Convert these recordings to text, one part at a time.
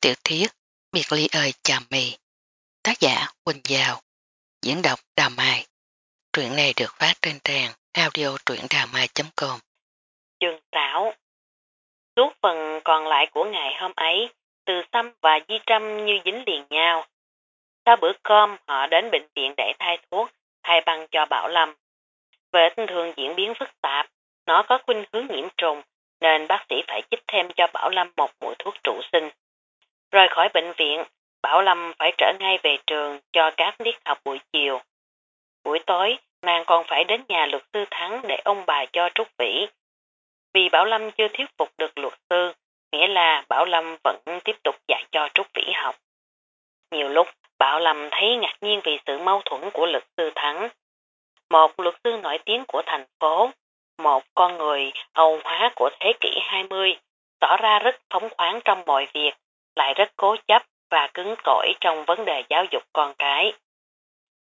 Tiểu thuyết Biệt ly ơi chà mì, Tác giả Quỳnh Giao, Diễn đọc Đà Mai Truyện này được phát trên trang audio truyệnđàmai.com trường tảo Suốt phần còn lại của ngày hôm ấy, Từ Sâm và Di Trâm như dính liền nhau. Sau bữa cơm, họ đến bệnh viện để thay thuốc, thay băng cho Bảo Lâm. Vết thường diễn biến phức tạp, nó có khuynh hướng nhiễm trùng, nên bác sĩ phải chích thêm cho Bảo Lâm một mũi thuốc trụ sinh. Rời khỏi bệnh viện, Bảo Lâm phải trở ngay về trường cho các tiết học buổi chiều. Buổi tối, nàng còn phải đến nhà luật sư Thắng để ông bà cho Trúc Vĩ. Vì Bảo Lâm chưa thuyết phục được luật sư, nghĩa là Bảo Lâm vẫn tiếp tục dạy cho Trúc Vĩ học. Nhiều lúc, Bảo Lâm thấy ngạc nhiên vì sự mâu thuẫn của luật sư Thắng. Một luật sư nổi tiếng của thành phố, một con người Âu hóa của thế kỷ 20, tỏ ra rất phóng khoáng trong mọi việc, lại rất cố chấp và cứng cỏi trong vấn đề giáo dục con cái.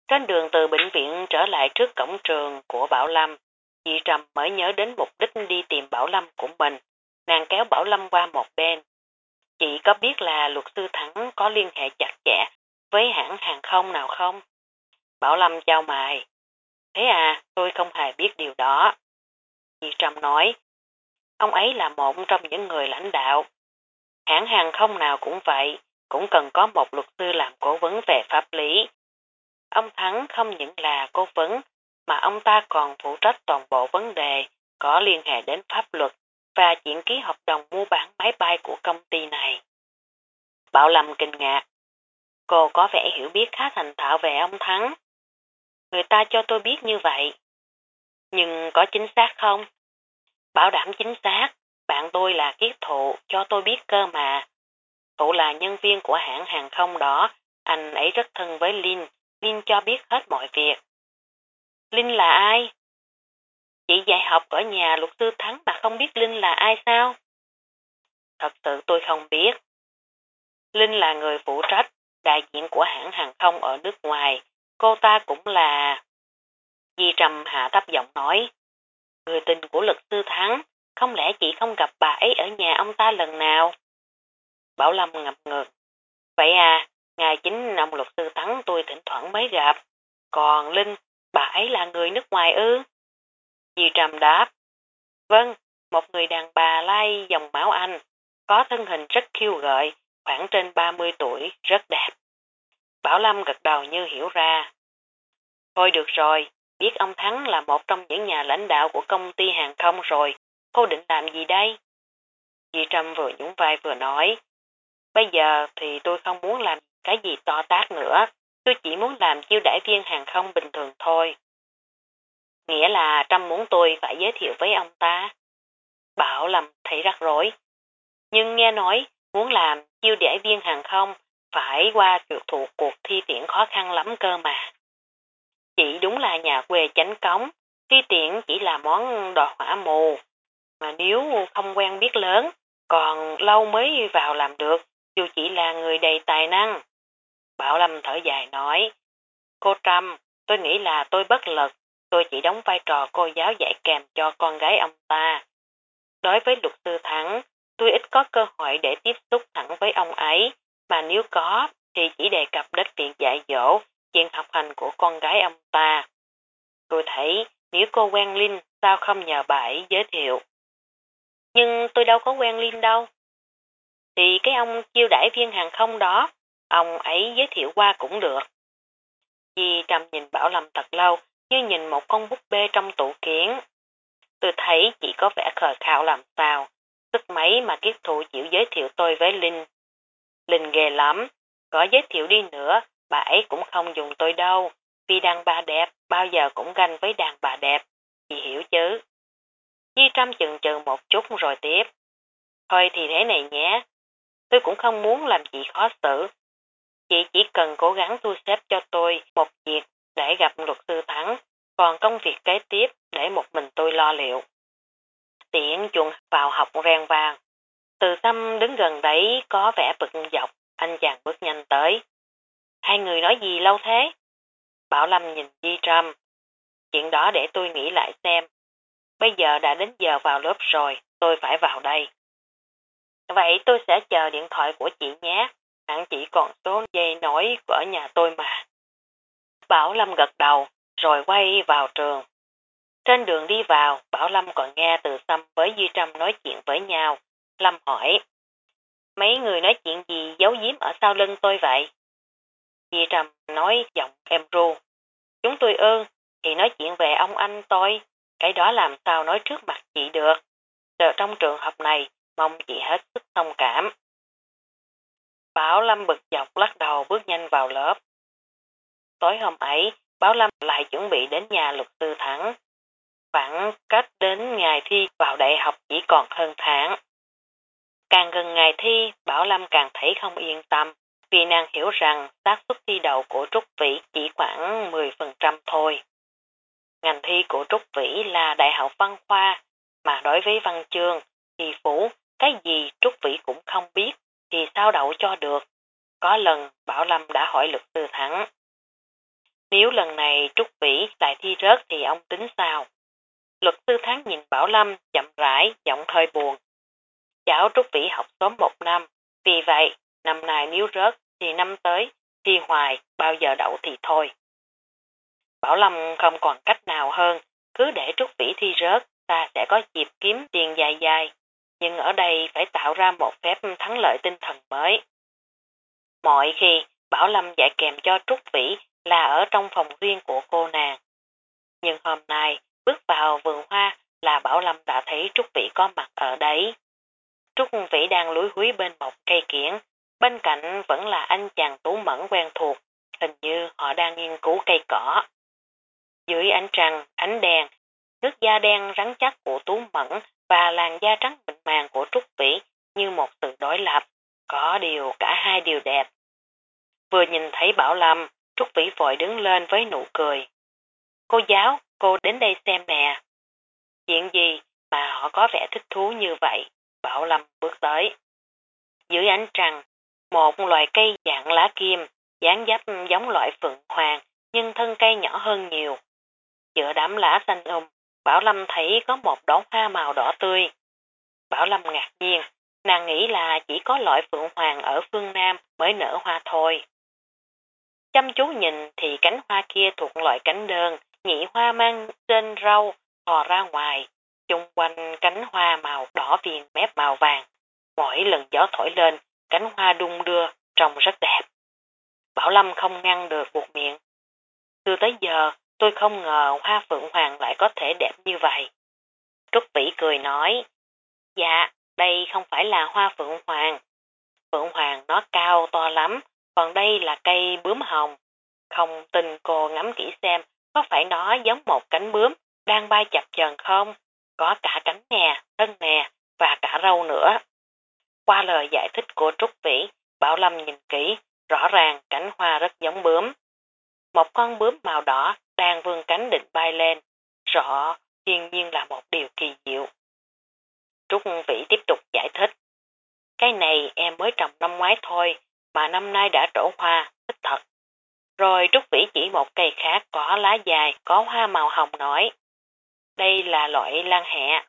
Trên đường từ bệnh viện trở lại trước cổng trường của Bảo Lâm, chị Trầm mới nhớ đến mục đích đi tìm Bảo Lâm của mình. Nàng kéo Bảo Lâm qua một bên. Chị có biết là luật sư Thắng có liên hệ chặt chẽ với hãng hàng không nào không? Bảo Lâm chào mày. Thế à, tôi không hề biết điều đó. Chị Trầm nói, ông ấy là một trong những người lãnh đạo Hãng hàng không nào cũng vậy, cũng cần có một luật sư làm cố vấn về pháp lý. Ông Thắng không những là cố vấn, mà ông ta còn phụ trách toàn bộ vấn đề có liên hệ đến pháp luật và chuyện ký hợp đồng mua bán máy bay của công ty này. Bảo Lâm kinh ngạc. Cô có vẻ hiểu biết khá thành thạo về ông Thắng. Người ta cho tôi biết như vậy. Nhưng có chính xác không? Bảo đảm chính xác, bạn tôi là kiết thụ, cho tôi biết cơ mà. Thụ là nhân viên của hãng hàng không đó, anh ấy rất thân với Linh, Linh cho biết hết mọi việc. Linh là ai? Chị dạy học ở nhà luật sư Thắng mà không biết Linh là ai sao? Thật sự tôi không biết. Linh là người phụ trách, đại diện của hãng hàng không ở nước ngoài. Cô ta cũng là... Di Trầm hạ thấp giọng nói. Người tình của luật sư Thắng, không lẽ chị không gặp bà ấy ở nhà ông ta lần nào? Bảo Lâm ngập ngược. Vậy à, ngày chính ông luật sư Thắng tôi thỉnh thoảng mới gặp. Còn Linh, bà ấy là người nước ngoài ư? Di Trầm đáp. Vâng, một người đàn bà lai dòng máu Anh, có thân hình rất khiêu gợi, khoảng trên 30 tuổi, rất đẹp. Bảo Lâm gật đầu như hiểu ra. Thôi được rồi, biết ông Thắng là một trong những nhà lãnh đạo của công ty hàng không rồi, cô định làm gì đây? Dì Trâm vừa nhún vai vừa nói, bây giờ thì tôi không muốn làm cái gì to tác nữa, tôi chỉ muốn làm chiêu đãi viên hàng không bình thường thôi. Nghĩa là Trâm muốn tôi phải giới thiệu với ông ta. Bảo làm thấy rắc rối. Nhưng nghe nói muốn làm chiêu đãi viên hàng không phải qua trượt thuộc cuộc thi tuyển khó khăn lắm cơ mà. Chị đúng là nhà quê chánh cống, thi tuyển chỉ là món đò hỏa mù, mà nếu không quen biết lớn, còn lâu mới vào làm được, dù chỉ là người đầy tài năng. Bảo Lâm thở dài nói, cô Trâm, tôi nghĩ là tôi bất lực, tôi chỉ đóng vai trò cô giáo dạy kèm cho con gái ông ta. Đối với luật sư Thắng, tôi ít có cơ hội để tiếp xúc thẳng với ông ấy, mà nếu có thì chỉ đề cập đến việc dạy dỗ, chuyện học hành của con gái ông ta. Tôi thấy nếu cô quen Linh sao không nhờ bà ấy giới thiệu. Nhưng tôi đâu có quen Linh đâu. Thì cái ông chiêu đãi viên hàng không đó, ông ấy giới thiệu qua cũng được. Di Trầm nhìn Bảo Lâm thật lâu, như nhìn một con búp bê trong tủ kiến. Tôi thấy chỉ có vẻ khờ khạo làm sao, sức mấy mà kiếp thụ chịu giới thiệu tôi với Linh. Linh ghê lắm, có giới thiệu đi nữa, bà ấy cũng không dùng tôi đâu, vì đàn bà đẹp bao giờ cũng ganh với đàn bà đẹp, chị hiểu chứ. Di Trâm chừng chừng một chút rồi tiếp. Thôi thì thế này nhé, tôi cũng không muốn làm chị khó xử. Chị chỉ cần cố gắng thu xếp cho tôi một việc để gặp luật sư Thắng, còn công việc kế tiếp để một mình tôi lo liệu. Tiện chuồng vào học ren vàng. Từ xăm đứng gần đấy có vẻ bực dọc, anh chàng bước nhanh tới. Hai người nói gì lâu thế? Bảo Lâm nhìn Di Trâm. Chuyện đó để tôi nghĩ lại xem, Bây giờ đã đến giờ vào lớp rồi, tôi phải vào đây. Vậy tôi sẽ chờ điện thoại của chị nhé, hẳn chỉ còn số dây nổi ở nhà tôi mà. Bảo Lâm gật đầu, rồi quay vào trường. Trên đường đi vào, Bảo Lâm còn nghe từ Sâm với Duy Trâm nói chuyện với nhau. Lâm hỏi, mấy người nói chuyện gì giấu giếm ở sau lưng tôi vậy? Duy Trâm nói giọng em ru. Chúng tôi ơn, thì nói chuyện về ông anh tôi, cái đó làm sao nói trước mặt chị được. Giờ trong trường hợp này, mong chị hết sức thông cảm. Bảo Lâm bực dọc lắc đầu bước nhanh vào lớp. Tối hôm ấy, Bảo Lâm lại chuẩn bị đến nhà luật sư thẳng. Khoảng cách đến ngày thi vào đại học chỉ còn hơn tháng. Càng gần ngày thi, Bảo Lâm càng thấy không yên tâm, vì nàng hiểu rằng xác suất thi đầu của Trúc Vĩ chỉ khoảng 10% thôi. Ngành thi của Trúc Vĩ là Đại học Văn Khoa, mà đối với văn chương, thì phủ, cái gì Trúc Vĩ cũng không biết, thì sao đậu cho được. Có lần Bảo Lâm đã hỏi luật sư thắng. Nếu lần này Trúc Vĩ lại thi rớt thì ông tính sao? Luật sư thắng nhìn Bảo Lâm chậm rãi, giọng hơi buồn. Cháu Trúc Vĩ học sớm một năm, vì vậy năm nay nếu rớt thì năm tới, thi hoài, bao giờ đậu thì thôi. Bảo Lâm không còn cách nào hơn, cứ để Trúc Vĩ thi rớt, ta sẽ có dịp kiếm tiền dài dài, nhưng ở đây phải tạo ra một phép thắng lợi tinh thần mới. Mọi khi, Bảo Lâm dạy kèm cho Trúc Vĩ là ở trong phòng riêng của cô nàng. Nhưng hôm nay, bước vào vườn hoa là Bảo Lâm đã thấy Trúc Vĩ có mặt ở đấy. Trúc Vĩ đang lúi húi bên một cây kiển, bên cạnh vẫn là anh chàng tú mẫn quen thuộc, hình như họ đang nghiên cứu cây cỏ. Dưới ánh trăng, ánh đèn, nước da đen rắn chắc của Tú Mẫn và làn da trắng mịn màng của Trúc Vĩ như một sự đối lập, có điều cả hai đều đẹp. Vừa nhìn thấy Bảo Lâm, Trúc Vĩ vội đứng lên với nụ cười. Cô giáo, cô đến đây xem nè. Chuyện gì mà họ có vẻ thích thú như vậy? Bảo Lâm bước tới. Dưới ánh trăng, một loài cây dạng lá kim, dáng dấp giống loại phượng hoàng, nhưng thân cây nhỏ hơn nhiều. Giữa đám lá xanh um, Bảo Lâm thấy có một đóa hoa màu đỏ tươi. Bảo Lâm ngạc nhiên, nàng nghĩ là chỉ có loại phượng hoàng ở phương Nam mới nở hoa thôi. Chăm chú nhìn thì cánh hoa kia thuộc loại cánh đơn, nhị hoa mang trên râu, thò ra ngoài, chung quanh cánh hoa màu đỏ viền mép màu vàng. Mỗi lần gió thổi lên, cánh hoa đung đưa, trông rất đẹp. Bảo Lâm không ngăn được buộc miệng. Từ tới giờ, tôi không ngờ hoa phượng hoàng lại có thể đẹp như vậy. Trúc Vĩ cười nói, dạ, đây không phải là hoa phượng hoàng. Phượng hoàng nó cao to lắm, còn đây là cây bướm hồng. Không tin cô ngắm kỹ xem, có phải nó giống một cánh bướm đang bay chập chờn không? Có cả cánh nè, thân nè và cả râu nữa. Qua lời giải thích của Trúc Vĩ, Bảo Lâm nhìn kỹ, rõ ràng cánh hoa rất giống bướm. Một con bướm màu đỏ đang vươn cánh định bay lên, rõ thiên nhiên là một điều kỳ diệu. Trúc Vĩ tiếp tục giải thích. Cái này em mới trồng năm ngoái thôi, mà năm nay đã trổ hoa, thích thật. Rồi Trúc Vĩ chỉ một cây khác có lá dài, có hoa màu hồng nổi. Đây là loại lan hẹ.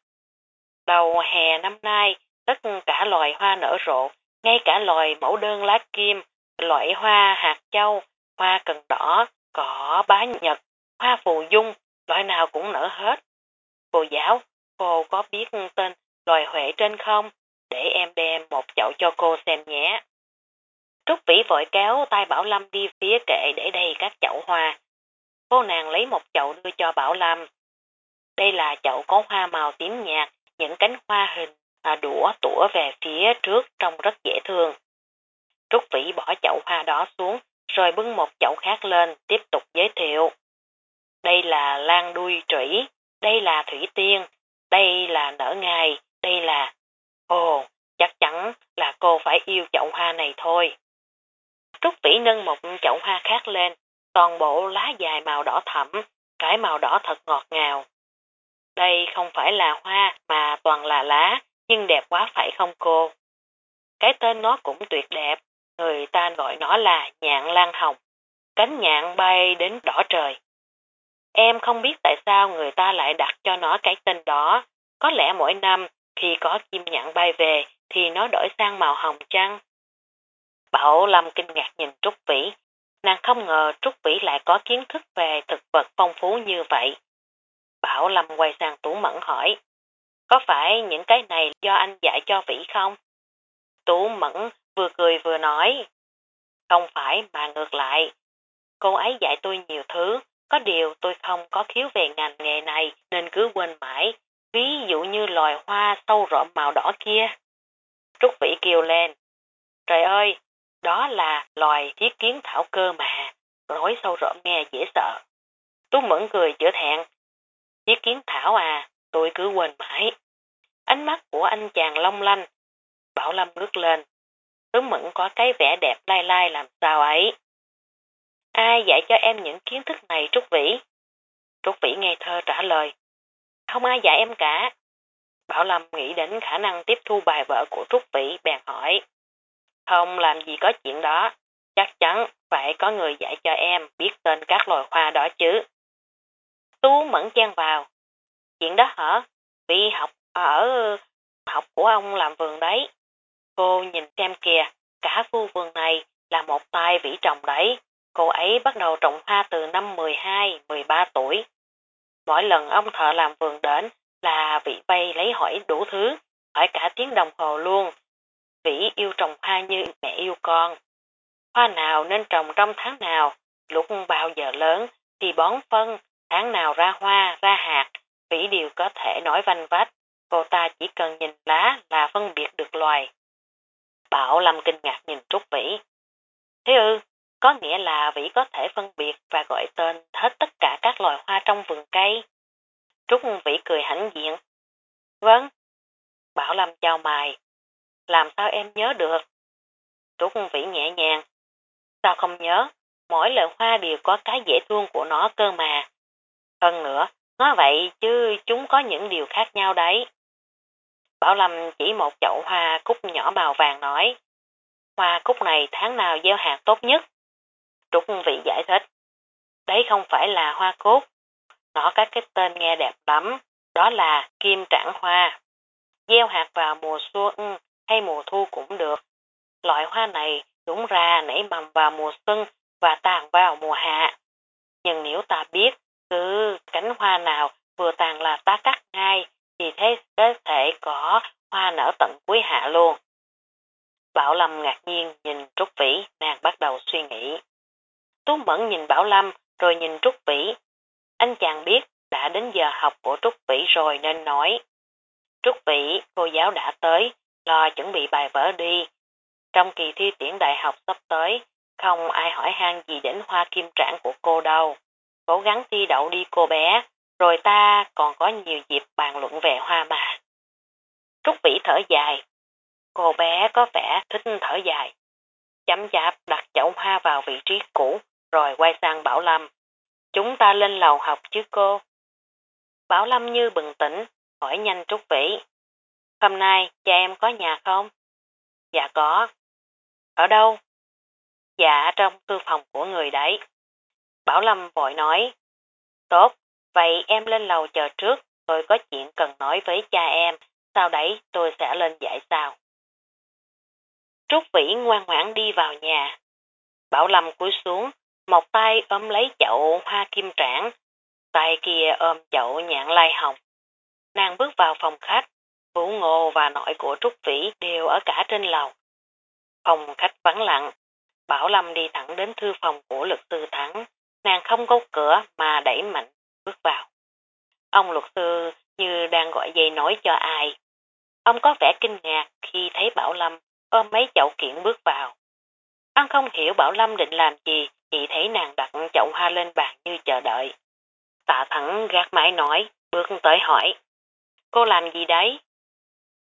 Đầu hè năm nay, tất cả loài hoa nở rộ, ngay cả loài mẫu đơn lá kim, loại hoa hạt châu, hoa cần đỏ, cỏ bá nhật, hoa phù dung, loại nào cũng nở hết. Cô giáo, cô có biết tên loài huệ trên không? Để em đem một chậu cho cô xem nhé. Trúc Vĩ vội kéo tay Bảo Lâm đi phía kệ để đầy các chậu hoa. Cô nàng lấy một chậu đưa cho Bảo Lâm. Đây là chậu có hoa màu tím nhạt, những cánh hoa hình à, đũa tủa về phía trước trông rất dễ thương. Trúc Vĩ bỏ chậu hoa đó xuống, rồi bưng một chậu khác lên, tiếp tục giới thiệu. Đây là lan đuôi trĩ, đây là thủy tiên, đây là nở ngài, đây là... Ồ, chắc chắn là cô phải yêu chậu hoa này thôi. Trúc Tỷ nâng một chậu hoa khác lên, toàn bộ lá dài màu đỏ thẫm, cái màu đỏ thật ngọt ngào. Đây không phải là hoa mà toàn là lá, nhưng đẹp quá phải không cô? Cái tên nó cũng tuyệt đẹp, người ta gọi nó là nhạn lan hồng. Cánh nhạn bay đến đỏ trời. Em không biết tại sao người ta lại đặt cho nó cái tên đó. Có lẽ mỗi năm khi có chim nhạn bay về thì nó đổi sang màu hồng trăng. Bảo Lâm kinh ngạc nhìn Trúc Vĩ, nàng không ngờ Trúc Vĩ lại có kiến thức về thực vật phong phú như vậy. Bảo Lâm quay sang Tú Mẫn hỏi, có phải những cái này do anh dạy cho Vĩ không? Tú Mẫn vừa cười vừa nói, không phải mà ngược lại. Cô ấy dạy tôi nhiều thứ, có điều tôi không có khiếu về ngành nghề này nên cứ quên mãi, ví dụ như loài hoa sâu rộm màu đỏ kia. Trúc Vĩ kêu lên, trời ơi, đó là loài chiếc kiến thảo cơ mà, nói sâu rộm nghe dễ sợ. Tú Mẫn cười chữa thẹn, chiếc kiến thảo à, tôi cứ quên mãi. Ánh mắt của anh chàng long lanh, Bảo Lâm ngước lên, Tú Mẫn có cái vẻ đẹp lai lai làm sao ấy. Ai dạy cho em những kiến thức này Trúc Vĩ? Trúc Vĩ nghe thơ trả lời. Không ai dạy em cả. Bảo Lâm nghĩ đến khả năng tiếp thu bài vở của Trúc Vĩ bèn hỏi. Không làm gì có chuyện đó. Chắc chắn phải có người dạy cho em biết tên các loài hoa đó chứ. Tú mẫn chen vào. Chuyện đó hả? Vì học ở học của ông làm vườn đấy. Cô nhìn xem kìa, cả khu vườn này là một tay vĩ trồng đấy. Cô ấy bắt đầu trồng hoa từ năm 12, 13 tuổi. Mỗi lần ông thợ làm vườn đến là vị vây lấy hỏi đủ thứ, hỏi cả tiếng đồng hồ luôn. Vĩ yêu trồng hoa như mẹ yêu con. Hoa nào nên trồng trong tháng nào, lúc bao giờ lớn thì bón phân, tháng nào ra hoa, ra hạt, Vĩ đều có thể nói vanh vách. Cô ta chỉ cần nhìn lá là phân biệt được loài. Bảo Lâm kinh ngạc nhìn Trúc Vĩ. Thế ư, có nghĩa là Vĩ có thể phân biệt và gọi tên hết tất cả các loài hoa trong vườn cây. Trúc Vĩ cười hãnh diện. Vâng. Bảo Lâm chào mày. Làm sao em nhớ được? Trúc Vĩ nhẹ nhàng. Sao không nhớ? Mỗi loại hoa đều có cái dễ thương của nó cơ mà. Hơn nữa, nói vậy chứ chúng có những điều khác nhau đấy. Bảo Lâm chỉ một chậu hoa cúc nhỏ màu vàng nói. Hoa cúc này tháng nào gieo hạt tốt nhất? Trúc vị giải thích. Đấy không phải là hoa cúc. Nó có cái tên nghe đẹp lắm. Đó là kim trảng hoa. Gieo hạt vào mùa xuân hay mùa thu cũng được. Loại hoa này đúng ra nảy mầm vào mùa xuân và tàn vào mùa hạ. Nhưng nếu ta biết cứ cánh hoa nào vừa tàn là ta cắt ngay thì thế có thể có hoa nở tận cuối hạ luôn. Bảo Lâm ngạc nhiên nhìn Trúc Vĩ, nàng bắt đầu suy nghĩ tuấn Mẫn nhìn Bảo Lâm rồi nhìn Trúc Vĩ. Anh chàng biết đã đến giờ học của Trúc Vĩ rồi nên nói. Trúc Vĩ, cô giáo đã tới, lo chuẩn bị bài vở đi. Trong kỳ thi tuyển đại học sắp tới, không ai hỏi han gì đến hoa kim trạng của cô đâu. Cố gắng thi đậu đi cô bé, rồi ta còn có nhiều dịp bàn luận về hoa mà. Trúc Vĩ thở dài. Cô bé có vẻ thích thở dài. Chấm chạp đặt chậu hoa vào vị trí cũ, rồi quay sang Bảo Lâm. Chúng ta lên lầu học chứ cô. Bảo Lâm như bừng tỉnh, hỏi nhanh Trúc Vĩ. Hôm nay cha em có nhà không? Dạ có. Ở đâu? Dạ trong thư phòng của người đấy. Bảo Lâm vội nói. Tốt, vậy em lên lầu chờ trước, tôi có chuyện cần nói với cha em, sau đấy tôi sẽ lên dạy sao. Trúc Vĩ ngoan ngoãn đi vào nhà. Bảo Lâm cúi xuống, một tay ôm lấy chậu hoa kim trảng, tay kia ôm chậu nhạn lai hồng. Nàng bước vào phòng khách, Vũ Ngô và nội của Trúc Vĩ đều ở cả trên lầu. Phòng khách vắng lặng, Bảo Lâm đi thẳng đến thư phòng của luật sư Thắng, nàng không có cửa mà đẩy mạnh bước vào. Ông luật sư như đang gọi dây nói cho ai. Ông có vẻ kinh ngạc khi thấy Bảo Lâm ôm mấy chậu kiện bước vào. Anh không hiểu Bảo Lâm định làm gì, chỉ thấy nàng đặt chậu hoa lên bàn như chờ đợi. Tạ thẳng gác mái nói, bước tới hỏi. Cô làm gì đấy?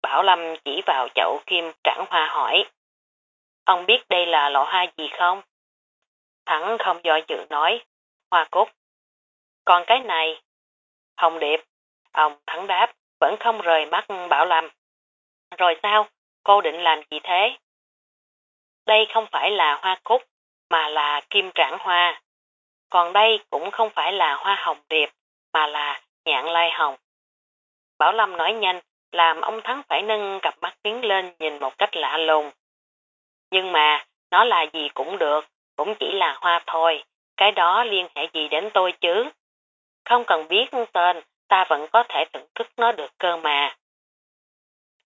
Bảo Lâm chỉ vào chậu kim trảng hoa hỏi. Ông biết đây là loại hoa gì không? Thẳng không do dự nói, hoa cúc. Còn cái này, hồng điệp, ông thẳng đáp, vẫn không rời mắt Bảo Lâm. Rồi sao, cô định làm gì thế? Đây không phải là hoa cúc, mà là kim trảng hoa. Còn đây cũng không phải là hoa hồng điệp, mà là nhạn lai hồng. Bảo Lâm nói nhanh, làm ông Thắng phải nâng cặp mắt tiến lên nhìn một cách lạ lùng. Nhưng mà, nó là gì cũng được, cũng chỉ là hoa thôi, cái đó liên hệ gì đến tôi chứ? Không cần biết tên, ta vẫn có thể thưởng thức nó được cơ mà.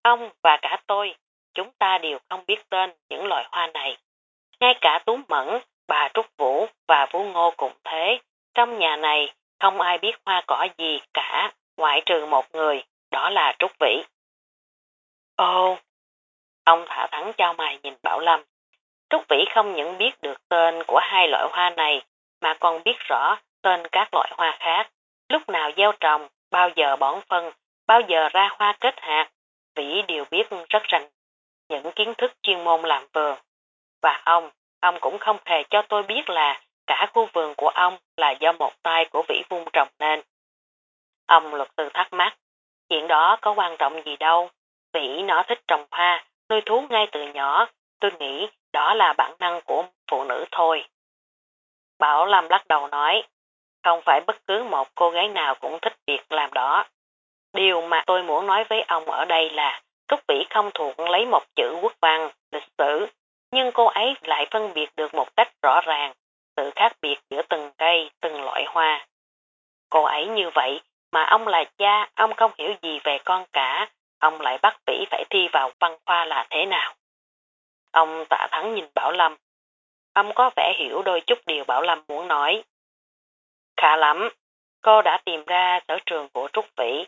Ông và cả tôi, chúng ta đều không biết tên những loại hoa này. Ngay cả Tú Mẫn, bà Trúc Vũ và Vũ Ngô cũng thế. Trong nhà này, không ai biết hoa cỏ gì cả, ngoại trừ một người, đó là Trúc Vĩ. ô Ông thả thẳng cho mày nhìn Bảo Lâm. Trúc Vĩ không những biết được tên của hai loại hoa này, mà còn biết rõ tên các loại hoa khác. Lúc nào gieo trồng, bao giờ bón phân, bao giờ ra hoa kết hạt, Vĩ đều biết rất rành những kiến thức chuyên môn làm vườn. Và ông, ông cũng không hề cho tôi biết là cả khu vườn của ông là do một tay của Vĩ vung trồng nên. Ông luật sư thắc mắc, chuyện đó có quan trọng gì đâu, Vĩ nó thích trồng hoa, nuôi thú ngay từ nhỏ, tôi nghĩ đó là bản năng của phụ nữ thôi. Bảo Lâm lắc đầu nói, không phải bất cứ một cô gái nào cũng thích việc làm đó. Điều mà tôi muốn nói với ông ở đây là Trúc Vĩ không thuộc lấy một chữ quốc văn, lịch sử, nhưng cô ấy lại phân biệt được một cách rõ ràng sự khác biệt giữa từng cây, từng loại hoa. Cô ấy như vậy mà ông là cha, ông không hiểu gì về con cả, ông lại bắt Vĩ phải thi vào văn khoa là thế nào. Ông tạ thắng nhìn Bảo Lâm. Ông có vẻ hiểu đôi chút điều Bảo Lâm muốn nói. Khá lắm, cô đã tìm ra sở trường của Trúc Vĩ.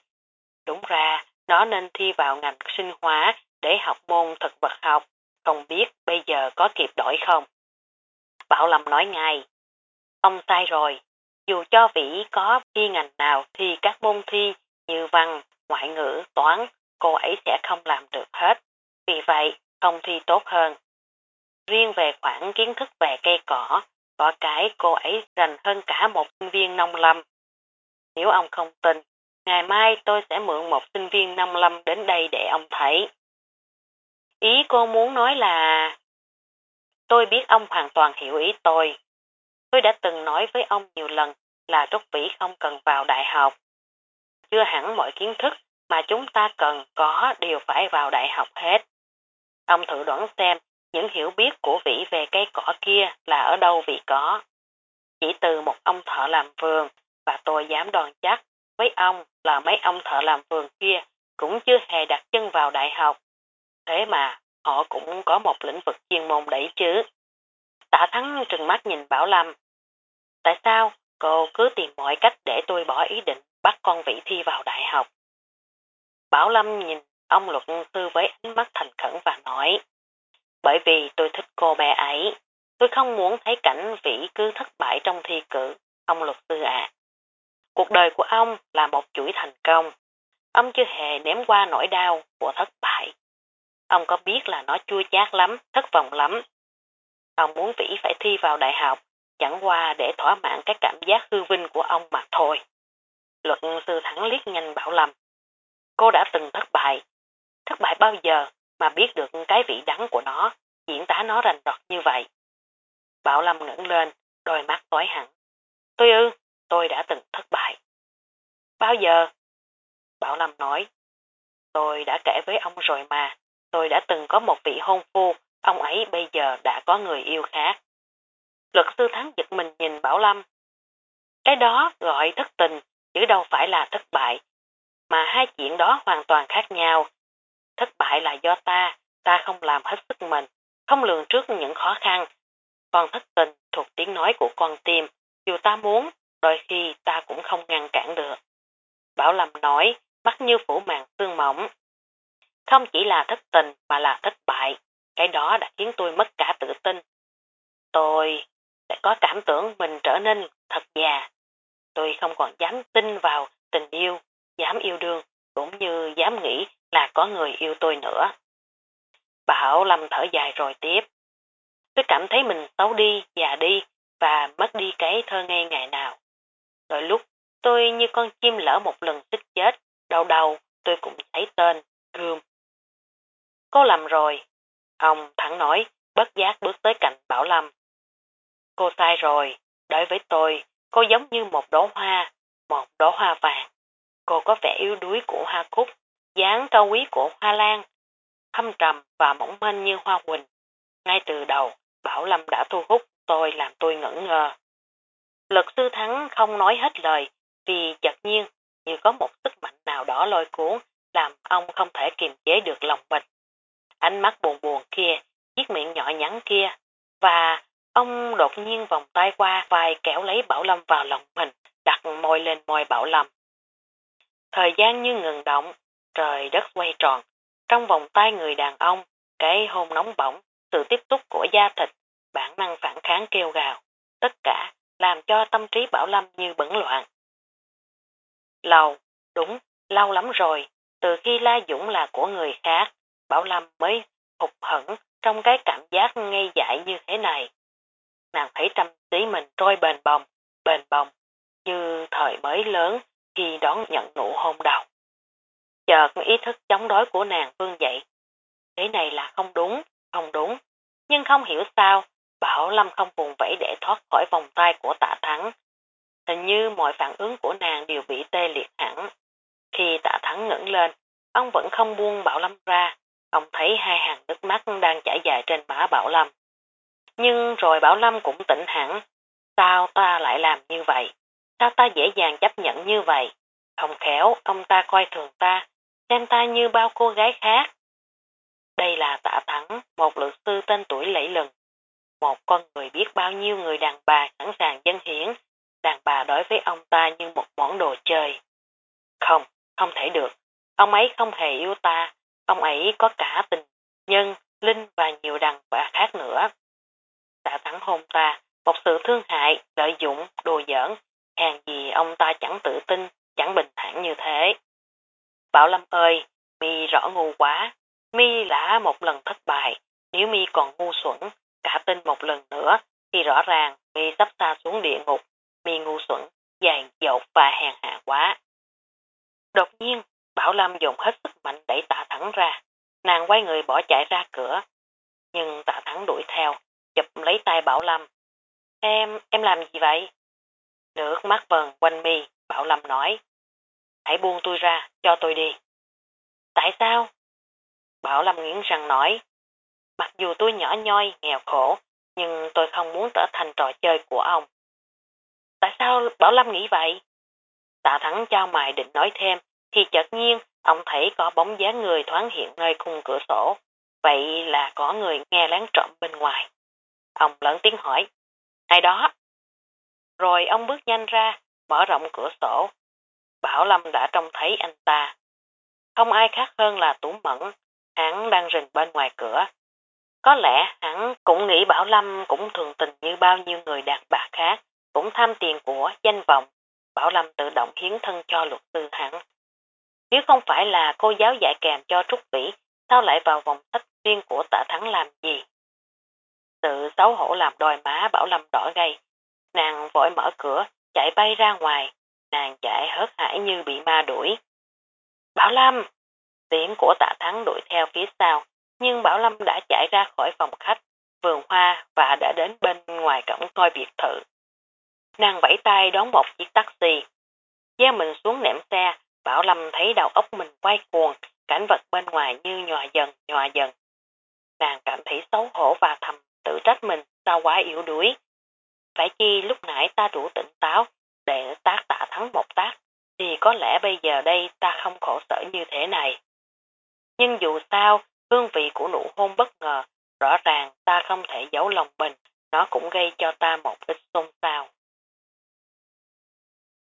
Đúng ra, nó nên thi vào ngành sinh hóa để học môn thực vật học, không biết bây giờ có kịp đổi không. Bảo Lâm nói ngay, ông sai rồi, dù cho Vĩ có thi ngành nào thì các môn thi như văn, ngoại ngữ, toán, cô ấy sẽ không làm được hết. Vì vậy, không thi tốt hơn. Riêng về khoản kiến thức về cây cỏ, có cái cô ấy rành hơn cả một sinh viên nông lâm. Nếu ông không tin, ngày mai tôi sẽ mượn một sinh viên năm lâm đến đây để ông thấy. Ý cô muốn nói là... Tôi biết ông hoàn toàn hiểu ý tôi. Tôi đã từng nói với ông nhiều lần là rốt Vĩ không cần vào đại học. Chưa hẳn mọi kiến thức mà chúng ta cần có đều phải vào đại học hết. Ông thử đoán xem những hiểu biết của Vĩ về cây cỏ kia là ở đâu vị có. Chỉ từ một ông thợ làm vườn và tôi dám đoán chắc với ông là mấy ông thợ làm vườn kia cũng chưa hề đặt chân vào đại học. Thế mà họ cũng có một lĩnh vực chuyên môn đấy chứ. Tạ Thắng trừng mắt nhìn Bảo Lâm. Tại sao cô cứ tìm mọi cách để tôi bỏ ý định bắt con Vĩ thi vào đại học? Bảo Lâm nhìn ông luật sư với ánh mắt thành khẩn và nói bởi vì tôi thích cô bé ấy. Tôi không muốn thấy cảnh vĩ cứ thất bại trong thi cử, ông luật sư ạ. Cuộc đời của ông là một chuỗi thành công. Ông chưa hề ném qua nỗi đau của thất bại. Ông có biết là nó chua chát lắm, thất vọng lắm. Ông muốn Vĩ phải thi vào đại học, chẳng qua để thỏa mãn cái cảm giác hư vinh của ông mà thôi. Luật sư thẳng liếc nhanh bảo lầm. Cô đã từng thất bại. Thất bại bao giờ mà biết được cái vị đắng của nó, diễn tả nó rành rọt như vậy. Bảo Lâm ngẩng lên, đôi mắt tối hẳn. Tôi ư, tôi đã từng thất bại. Bao giờ? Bảo Lâm nói. Tôi đã kể với ông rồi mà, tôi đã từng có một vị hôn phu, ông ấy bây giờ đã có người yêu khác. Luật sư Thắng giật mình nhìn Bảo Lâm. Cái đó gọi thất tình, chứ đâu phải là thất bại. Mà hai chuyện đó hoàn toàn khác nhau, Thất bại là do ta, ta không làm hết sức mình, không lường trước những khó khăn. Còn thất tình thuộc tiếng nói của con tim, dù ta muốn, đôi khi ta cũng không ngăn cản được. Bảo Lâm nói, mắt như phủ màn xương mỏng. Không chỉ là thất tình mà là thất bại, cái đó đã khiến tôi mất cả tự tin. Tôi sẽ có cảm tưởng mình trở nên thật già. Tôi không còn dám tin vào tình yêu, dám yêu đương, cũng như dám nghĩ là có người yêu tôi nữa. Bảo Lâm thở dài rồi tiếp. Tôi cảm thấy mình xấu đi, già đi và mất đi cái thơ ngây ngày nào đôi lúc tôi như con chim lỡ một lần xích chết, đầu đầu tôi cũng thấy tên, gươm. Cô làm rồi. Ông thẳng nói, bất giác bước tới cạnh Bảo Lâm. Cô sai rồi, đối với tôi, cô giống như một đóa hoa, một đóa hoa vàng. Cô có vẻ yếu đuối của hoa cúc dáng cao quý của hoa lan. thâm trầm và mỏng manh như hoa quỳnh. Ngay từ đầu, Bảo Lâm đã thu hút tôi làm tôi ngẩn ngơ. Luật sư thắng không nói hết lời vì chợt nhiên như có một sức mạnh nào đó lôi cuốn làm ông không thể kiềm chế được lòng mình. Ánh mắt buồn buồn kia, chiếc miệng nhỏ nhắn kia và ông đột nhiên vòng tay qua vai kéo lấy Bảo Lâm vào lòng mình, đặt môi lên môi Bảo Lâm. Thời gian như ngừng động, trời đất quay tròn. Trong vòng tay người đàn ông, cái hôn nóng bỏng, sự tiếp xúc của da thịt, bản năng phản kháng kêu gào. Tất cả làm cho tâm trí Bảo Lâm như bẩn loạn. Lâu, đúng, lâu lắm rồi, từ khi La Dũng là của người khác, Bảo Lâm mới hụt hẫng trong cái cảm giác ngây dại như thế này. Nàng thấy tâm trí mình trôi bền bồng, bền bồng, như thời mới lớn khi đón nhận nụ hôn đầu. Chợt ý thức chống đối của nàng vương dậy. Thế này là không đúng, không đúng. Nhưng không hiểu sao, Bảo Lâm không vùng vẫy để thoát khỏi vòng tay của tạ thắng. Hình như mọi phản ứng của nàng đều bị tê liệt hẳn. Khi tạ thắng ngẩng lên, ông vẫn không buông Bảo Lâm ra. Ông thấy hai hàng nước mắt đang chảy dài trên má Bảo Lâm. Nhưng rồi Bảo Lâm cũng tỉnh hẳn. Sao ta lại làm như vậy? Sao ta dễ dàng chấp nhận như vậy? Không khéo, ông ta coi thường ta, xem ta như bao cô gái khác. Đây là tạ thắng, một luật sư tên tuổi lẫy lừng. Một con người biết bao nhiêu người đàn bà sẵn sàng dân hiến, đàn bà đối với ông ta như một món đồ chơi. Không, không thể được. Ông ấy không hề yêu ta, ông ấy có cả tình, nhân, linh và nhiều đàn bà khác nữa. Tạ thắng hôn ta, một sự thương hại, lợi dụng, đồ giỡn, hàng gì ông ta chẳng tự tin, chẳng bình thản như thế. Bảo Lâm ơi, mi rõ ngu quá, mi đã một lần thất bại, nếu mi còn ngu xuẩn, cả tin một lần nữa, thì rõ ràng mi sắp xa xuống địa ngục, mi ngu xuẩn, dàn dột và hèn hạ quá. Đột nhiên, Bảo Lâm dùng hết sức mạnh đẩy tạ thẳng ra, nàng quay người bỏ chạy ra cửa, nhưng tạ thẳng đuổi theo, chụp lấy tay Bảo Lâm. Em, em làm gì vậy? Nước mắt vần quanh mi, Bảo Lâm nói. Hãy buông tôi ra, cho tôi đi. Tại sao? Bảo Lâm nghiến răng nói. Mặc dù tôi nhỏ nhoi, nghèo khổ, nhưng tôi không muốn trở thành trò chơi của ông. Tại sao Bảo Lâm nghĩ vậy? Tạ Thắng trao mày định nói thêm, thì chợt nhiên ông thấy có bóng dáng người thoáng hiện nơi khung cửa sổ. Vậy là có người nghe lán trộm bên ngoài. Ông lớn tiếng hỏi, ai đó? Rồi ông bước nhanh ra, mở rộng cửa sổ. Bảo Lâm đã trông thấy anh ta. Không ai khác hơn là Tú Mẫn, hắn đang rình bên ngoài cửa. Có lẽ hắn cũng nghĩ Bảo Lâm cũng thường tình như bao nhiêu người đàn bà khác, cũng tham tiền của danh vọng. Bảo Lâm tự động hiến thân cho luật sư hắn. Nếu không phải là cô giáo dạy kèm cho Trúc Vĩ, sao lại vào vòng sách riêng của tạ thắng làm gì? Sự xấu hổ làm đòi má Bảo Lâm đỏ gay. Nàng vội mở cửa, chạy bay ra ngoài. Nàng chạy hớt hải như bị ma đuổi. Bảo Lâm! Tiếng của tạ thắng đuổi theo phía sau, nhưng Bảo Lâm đã chạy ra khỏi phòng khách, vườn hoa và đã đến bên ngoài cổng coi biệt thự. Nàng vẫy tay đón một chiếc taxi. Gieo mình xuống nệm xe, Bảo Lâm thấy đầu óc mình quay cuồng, cảnh vật bên ngoài như nhòa dần, nhòa dần. Nàng cảm thấy xấu hổ và thầm tự trách mình sao quá yếu đuối. Phải chi lúc nãy ta đủ tỉnh táo để tác tạ thắng một tác, thì có lẽ bây giờ đây ta không khổ sở như thế này. Nhưng dù sao, hương vị của nụ hôn bất ngờ, rõ ràng ta không thể giấu lòng mình, nó cũng gây cho ta một ít xôn xao.